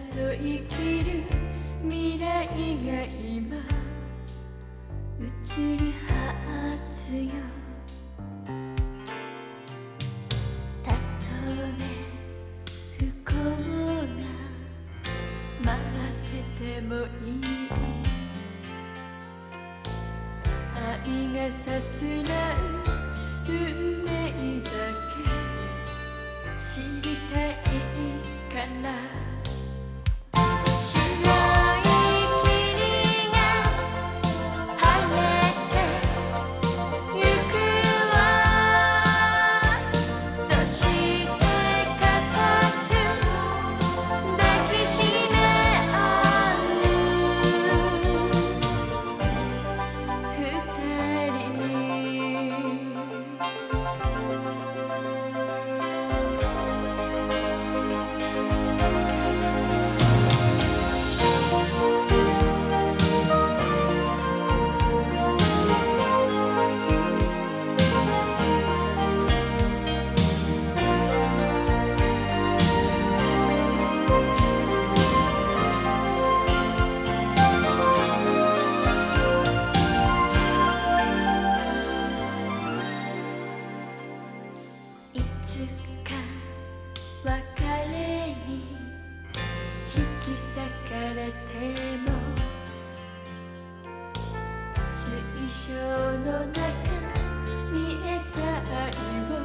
と生きる未来が今つりはずよ。たとえ不幸が待っててもいい。愛がさすらう運命だけ知りの中見えた愛を